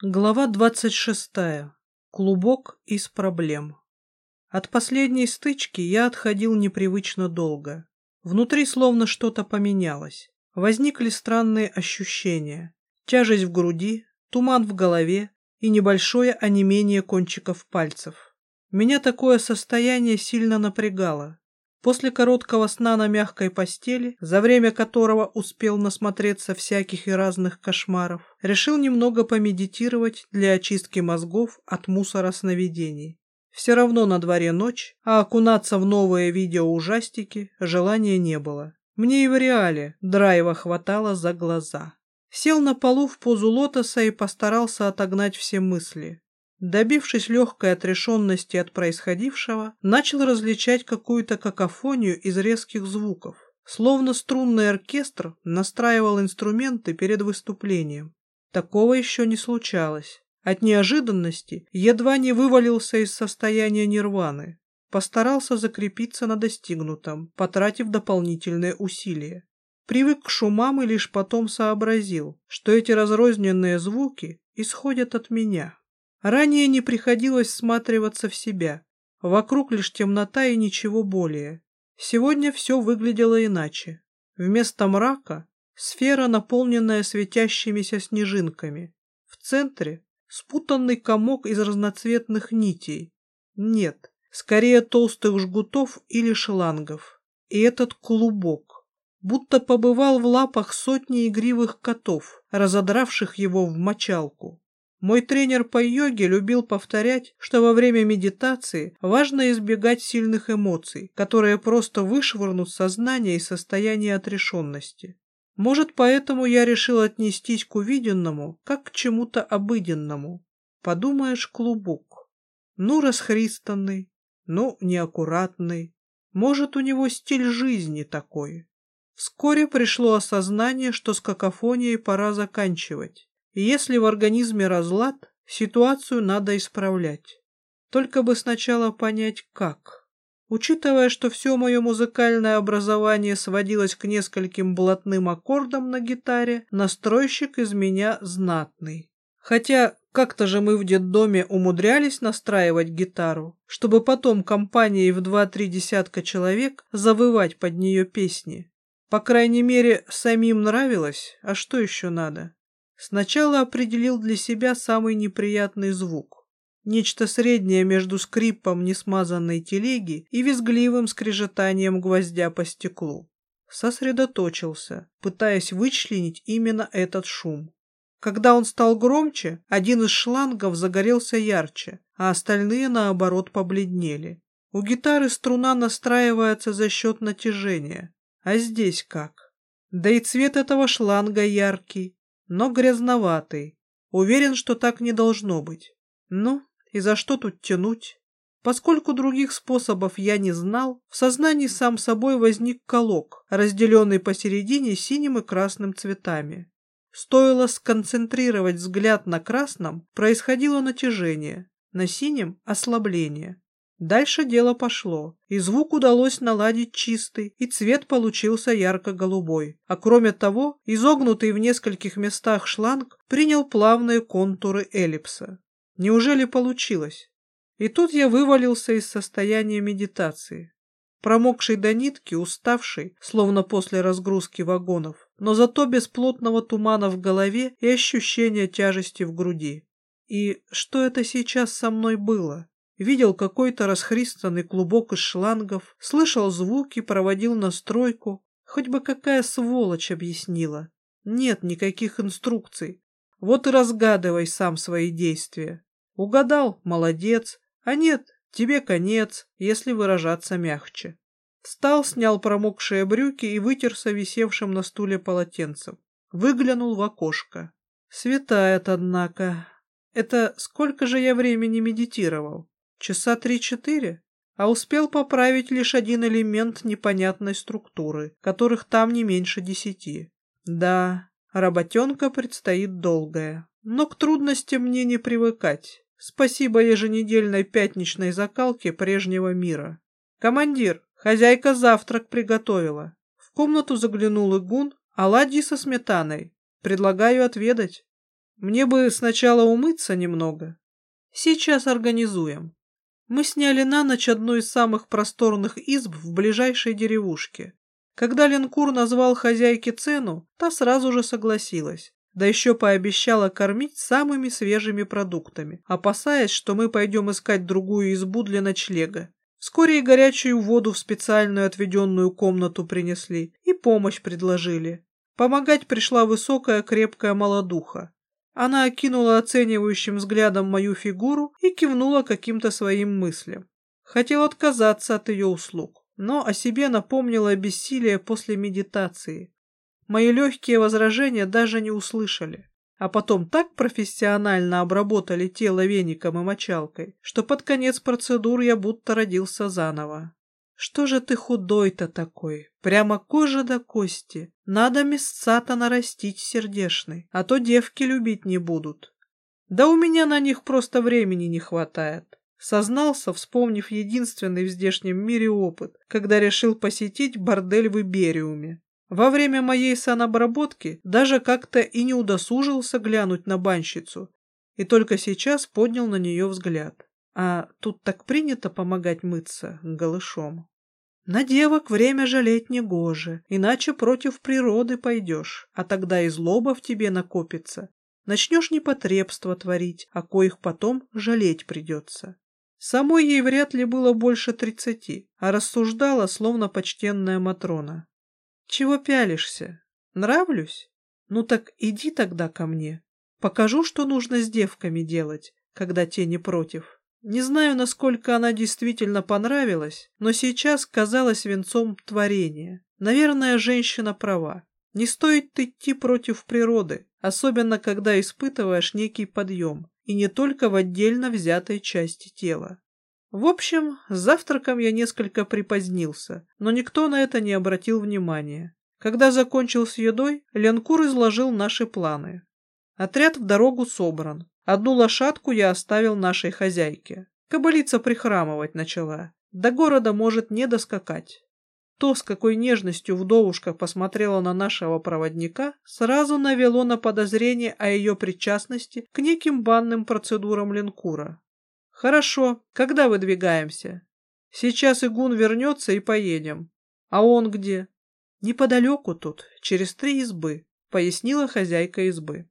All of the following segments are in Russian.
Глава двадцать шестая. Клубок из проблем. От последней стычки я отходил непривычно долго. Внутри словно что-то поменялось. Возникли странные ощущения. Тяжесть в груди, туман в голове и небольшое онемение кончиков пальцев. Меня такое состояние сильно напрягало. После короткого сна на мягкой постели, за время которого успел насмотреться всяких и разных кошмаров, решил немного помедитировать для очистки мозгов от мусора сновидений. Все равно на дворе ночь, а окунаться в новые видеоужастики желания не было. Мне и в реале драйва хватало за глаза. Сел на полу в позу лотоса и постарался отогнать все мысли. Добившись легкой отрешенности от происходившего, начал различать какую-то какофонию из резких звуков, словно струнный оркестр настраивал инструменты перед выступлением. Такого еще не случалось. От неожиданности едва не вывалился из состояния нирваны. Постарался закрепиться на достигнутом, потратив дополнительные усилия. Привык к шумам и лишь потом сообразил, что эти разрозненные звуки исходят от меня. Ранее не приходилось всматриваться в себя. Вокруг лишь темнота и ничего более. Сегодня все выглядело иначе. Вместо мрака — сфера, наполненная светящимися снежинками. В центре — спутанный комок из разноцветных нитей. Нет, скорее толстых жгутов или шлангов. И этот клубок, будто побывал в лапах сотни игривых котов, разодравших его в мочалку. Мой тренер по йоге любил повторять, что во время медитации важно избегать сильных эмоций, которые просто вышвырнут сознание из состояния отрешенности. Может, поэтому я решил отнестись к увиденному, как к чему-то обыденному. Подумаешь, клубок. Ну, расхристанный, ну, неаккуратный. Может, у него стиль жизни такой. Вскоре пришло осознание, что с какофонией пора заканчивать. Если в организме разлад, ситуацию надо исправлять. Только бы сначала понять, как. Учитывая, что все мое музыкальное образование сводилось к нескольким блатным аккордам на гитаре, настройщик из меня знатный. Хотя как-то же мы в детдоме умудрялись настраивать гитару, чтобы потом компанией в два-три десятка человек завывать под нее песни. По крайней мере, самим нравилось, а что еще надо? Сначала определил для себя самый неприятный звук. Нечто среднее между скрипом несмазанной телеги и визгливым скрежетанием гвоздя по стеклу. Сосредоточился, пытаясь вычленить именно этот шум. Когда он стал громче, один из шлангов загорелся ярче, а остальные, наоборот, побледнели. У гитары струна настраивается за счет натяжения. А здесь как? Да и цвет этого шланга яркий, но грязноватый. Уверен, что так не должно быть. Ну, и за что тут тянуть? Поскольку других способов я не знал, в сознании сам собой возник колок, разделенный посередине синим и красным цветами. Стоило сконцентрировать взгляд на красном, происходило натяжение, на синем – ослабление. Дальше дело пошло, и звук удалось наладить чистый, и цвет получился ярко-голубой. А кроме того, изогнутый в нескольких местах шланг принял плавные контуры эллипса. Неужели получилось? И тут я вывалился из состояния медитации. Промокший до нитки, уставший, словно после разгрузки вагонов, но зато без плотного тумана в голове и ощущения тяжести в груди. И что это сейчас со мной было? Видел какой-то расхристанный клубок из шлангов, слышал звуки, проводил настройку. Хоть бы какая сволочь объяснила. Нет никаких инструкций. Вот и разгадывай сам свои действия. Угадал — молодец, а нет — тебе конец, если выражаться мягче. Встал, снял промокшие брюки и вытерся висевшим на стуле полотенцем. Выглянул в окошко. Светает, однако. Это сколько же я времени медитировал? Часа три-четыре, а успел поправить лишь один элемент непонятной структуры, которых там не меньше десяти. Да, работенка предстоит долгая, но к трудностям мне не привыкать. Спасибо еженедельной пятничной закалке прежнего мира. Командир, хозяйка завтрак приготовила. В комнату заглянул Игун, оладьи со сметаной. Предлагаю отведать. Мне бы сначала умыться немного. Сейчас организуем. Мы сняли на ночь одну из самых просторных изб в ближайшей деревушке. Когда Ленкур назвал хозяйке цену, та сразу же согласилась. Да еще пообещала кормить самыми свежими продуктами, опасаясь, что мы пойдем искать другую избу для ночлега. Вскоре и горячую воду в специальную отведенную комнату принесли, и помощь предложили. Помогать пришла высокая крепкая молодуха. Она окинула оценивающим взглядом мою фигуру и кивнула каким-то своим мыслям. Хотел отказаться от ее услуг, но о себе напомнила бессилие после медитации. Мои легкие возражения даже не услышали а потом так профессионально обработали тело веником и мочалкой, что под конец процедур я будто родился заново. Что же ты худой-то такой? Прямо кожа до кости. Надо мясца-то нарастить сердешный, а то девки любить не будут. Да у меня на них просто времени не хватает. Сознался, вспомнив единственный в здешнем мире опыт, когда решил посетить бордель в Ибериуме. Во время моей санобработки даже как-то и не удосужился глянуть на банщицу, и только сейчас поднял на нее взгляд. А тут так принято помогать мыться голышом. На девок время жалеть не гоже, иначе против природы пойдешь, а тогда и злоба в тебе накопится. Начнешь непотребство творить, а коих потом жалеть придется. Самой ей вряд ли было больше тридцати, а рассуждала, словно почтенная Матрона. Чего пялишься? Нравлюсь? Ну так иди тогда ко мне. Покажу, что нужно с девками делать, когда те не против. Не знаю, насколько она действительно понравилась, но сейчас казалась венцом творения. Наверное, женщина права. Не стоит идти против природы, особенно когда испытываешь некий подъем, и не только в отдельно взятой части тела. В общем, с завтраком я несколько припозднился, но никто на это не обратил внимания. Когда закончил с едой, Ленкур изложил наши планы. Отряд в дорогу собран. Одну лошадку я оставил нашей хозяйке. Кобылица прихрамывать начала. До города может не доскакать. То, с какой нежностью вдовушка посмотрела на нашего проводника, сразу навело на подозрение о ее причастности к неким банным процедурам линкура. Хорошо, когда выдвигаемся? Сейчас Игун вернется и поедем. А он где? Неподалеку тут, через три избы, пояснила хозяйка избы.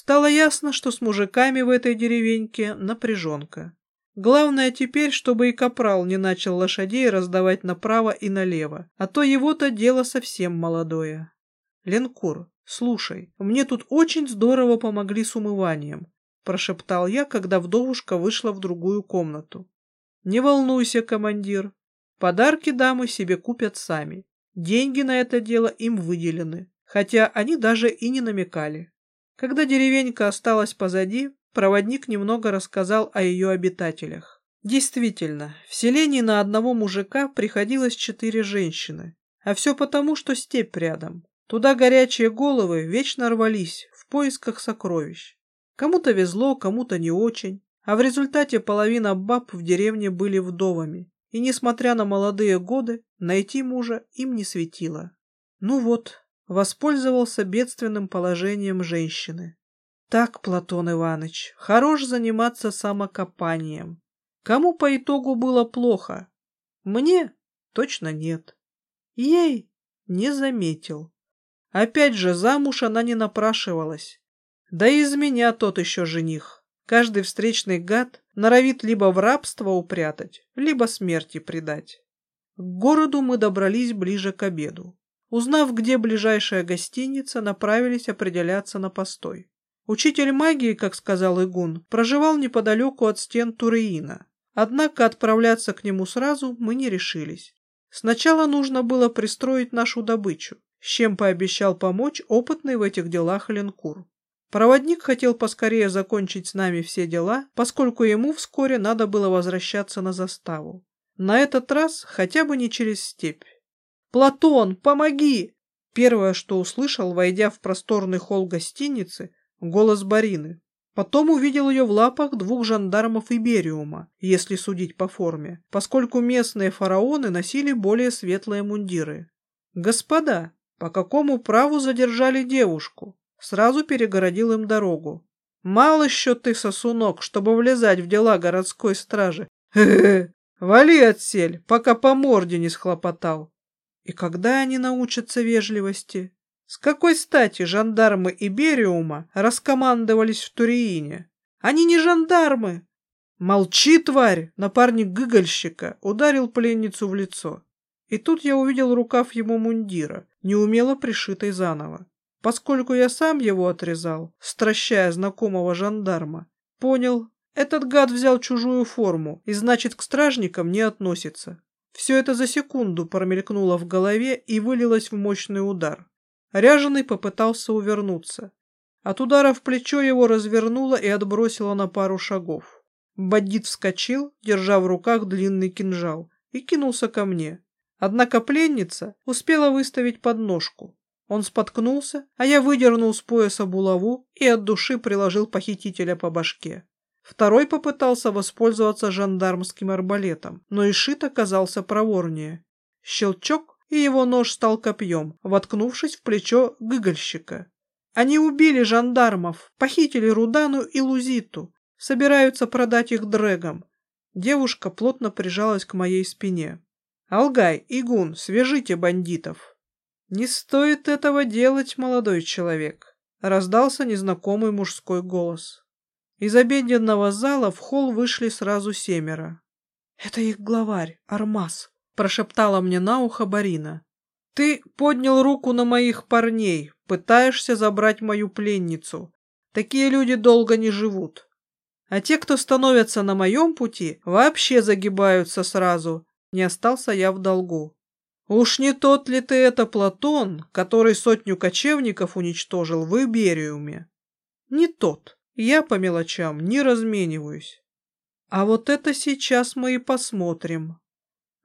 Стало ясно, что с мужиками в этой деревеньке напряженка. Главное теперь, чтобы и капрал не начал лошадей раздавать направо и налево, а то его-то дело совсем молодое. Ленкур, слушай, мне тут очень здорово помогли с умыванием прошептал я, когда вдовушка вышла в другую комнату. Не волнуйся, командир. Подарки дамы себе купят сами. Деньги на это дело им выделены, хотя они даже и не намекали. Когда деревенька осталась позади, проводник немного рассказал о ее обитателях. Действительно, в селении на одного мужика приходилось четыре женщины, а все потому, что степь рядом. Туда горячие головы вечно рвались в поисках сокровищ. Кому-то везло, кому-то не очень, а в результате половина баб в деревне были вдовами, и, несмотря на молодые годы, найти мужа им не светило. Ну вот, воспользовался бедственным положением женщины. Так, Платон Иванович, хорош заниматься самокопанием. Кому по итогу было плохо? Мне? Точно нет. Ей? Не заметил. Опять же, замуж она не напрашивалась. Да и из меня тот еще жених. Каждый встречный гад норовит либо в рабство упрятать, либо смерти предать. К городу мы добрались ближе к обеду. Узнав, где ближайшая гостиница, направились определяться на постой. Учитель магии, как сказал Игун, проживал неподалеку от стен Туреина. Однако отправляться к нему сразу мы не решились. Сначала нужно было пристроить нашу добычу, с чем пообещал помочь опытный в этих делах Ленкур. Проводник хотел поскорее закончить с нами все дела, поскольку ему вскоре надо было возвращаться на заставу. На этот раз хотя бы не через степь. «Платон, помоги!» Первое, что услышал, войдя в просторный холл гостиницы, голос Барины. Потом увидел ее в лапах двух жандармов Ибериума, если судить по форме, поскольку местные фараоны носили более светлые мундиры. «Господа, по какому праву задержали девушку?» Сразу перегородил им дорогу. Мало еще ты, сосунок, чтобы влезать в дела городской стражи. Хе-хе, вали отсель, пока по морде не схлопотал. И когда они научатся вежливости? С какой стати жандармы Ибериума раскомандовались в Туриине? Они не жандармы. Молчи, тварь! Напарник гыгольщика ударил пленницу в лицо. И тут я увидел рукав ему мундира, неумело пришитый заново. Поскольку я сам его отрезал, стращая знакомого жандарма, понял, этот гад взял чужую форму и, значит, к стражникам не относится. Все это за секунду промелькнуло в голове и вылилось в мощный удар. Ряженый попытался увернуться. От удара в плечо его развернуло и отбросило на пару шагов. Бандит вскочил, держа в руках длинный кинжал, и кинулся ко мне. Однако пленница успела выставить подножку. Он споткнулся, а я выдернул с пояса булаву и от души приложил похитителя по башке. Второй попытался воспользоваться жандармским арбалетом, но Ишит оказался проворнее. Щелчок, и его нож стал копьем, воткнувшись в плечо гыгольщика. Они убили жандармов, похитили Рудану и Лузиту, собираются продать их дрэгам. Девушка плотно прижалась к моей спине. «Алгай, Игун, свяжите бандитов!» «Не стоит этого делать, молодой человек», — раздался незнакомый мужской голос. Из обеденного зала в холл вышли сразу семеро. «Это их главарь, Армаз», — прошептала мне на ухо Барина. «Ты поднял руку на моих парней, пытаешься забрать мою пленницу. Такие люди долго не живут. А те, кто становятся на моем пути, вообще загибаются сразу, не остался я в долгу. Уж не тот ли ты это Платон, который сотню кочевников уничтожил в Ибериуме? Не тот. Я по мелочам не размениваюсь. А вот это сейчас мы и посмотрим.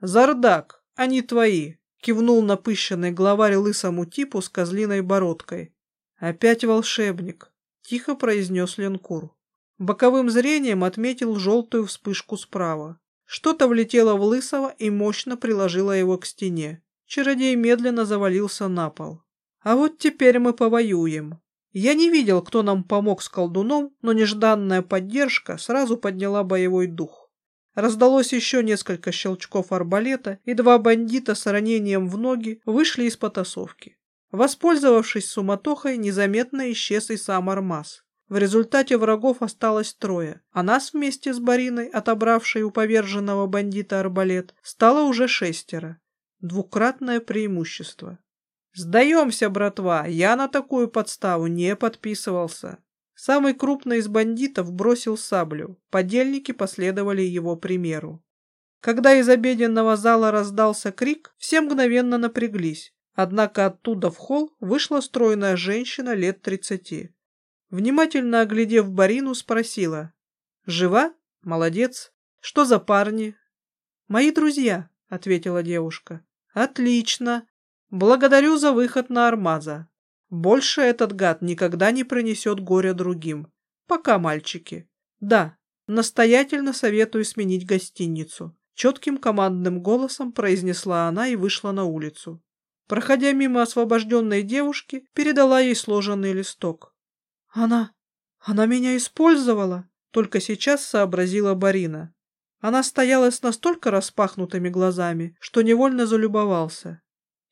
Зардак, они твои, кивнул напыщенный главарь лысому типу с козлиной бородкой. Опять волшебник, тихо произнес Ленкур. Боковым зрением отметил желтую вспышку справа. Что-то влетело в Лысого и мощно приложило его к стене. Чародей медленно завалился на пол. А вот теперь мы повоюем. Я не видел, кто нам помог с колдуном, но нежданная поддержка сразу подняла боевой дух. Раздалось еще несколько щелчков арбалета, и два бандита с ранением в ноги вышли из потасовки. Воспользовавшись суматохой, незаметно исчез и сам Армаз. В результате врагов осталось трое, а нас вместе с Бариной, отобравшей у поверженного бандита арбалет, стало уже шестеро. Двукратное преимущество. «Сдаемся, братва, я на такую подставу не подписывался». Самый крупный из бандитов бросил саблю, подельники последовали его примеру. Когда из обеденного зала раздался крик, все мгновенно напряглись, однако оттуда в холл вышла стройная женщина лет тридцати. Внимательно оглядев Барину, спросила. «Жива? Молодец. Что за парни?» «Мои друзья», — ответила девушка. «Отлично. Благодарю за выход на Армаза. Больше этот гад никогда не принесет горя другим. Пока, мальчики. Да, настоятельно советую сменить гостиницу». Четким командным голосом произнесла она и вышла на улицу. Проходя мимо освобожденной девушки, передала ей сложенный листок. Она... она меня использовала, только сейчас сообразила Барина. Она стояла с настолько распахнутыми глазами, что невольно залюбовался.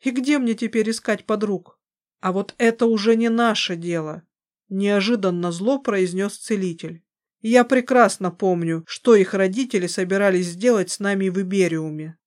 И где мне теперь искать подруг? А вот это уже не наше дело, неожиданно зло произнес целитель. Я прекрасно помню, что их родители собирались сделать с нами в Ибериуме.